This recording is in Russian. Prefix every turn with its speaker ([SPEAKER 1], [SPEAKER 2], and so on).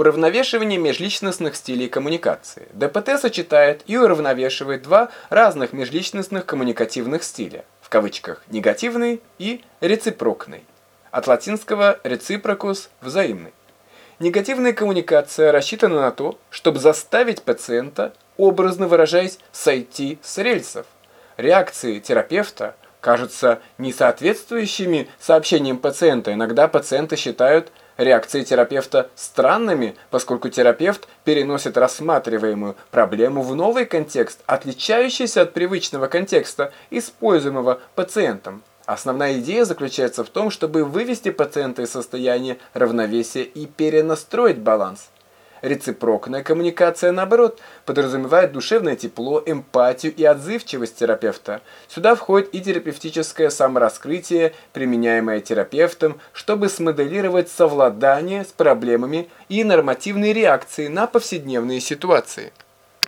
[SPEAKER 1] Уравновешивание межличностных стилей коммуникации. ДПТ сочетает и уравновешивает два разных межличностных коммуникативных стиля, в кавычках негативный и рeciprocный. От латинского reciprocus – взаимный. Негативная коммуникация рассчитана на то, чтобы заставить пациента, образно выражаясь, сойти с рельсов. Реакции терапевта кажутся несоответствующими сообщениям пациента. Иногда пациенты считают реакции терапевта странными, поскольку терапевт переносит рассматриваемую проблему в новый контекст, отличающийся от привычного контекста, используемого пациентом. Основная идея заключается в том, чтобы вывести пациента из состояния равновесия и перенастроить баланс. Рецепрокная коммуникация, наоборот, подразумевает душевное тепло, эмпатию и отзывчивость терапевта. Сюда входит и терапевтическое самораскрытие, применяемое терапевтом, чтобы смоделировать совладание с проблемами и нормативные реакции на повседневные ситуации.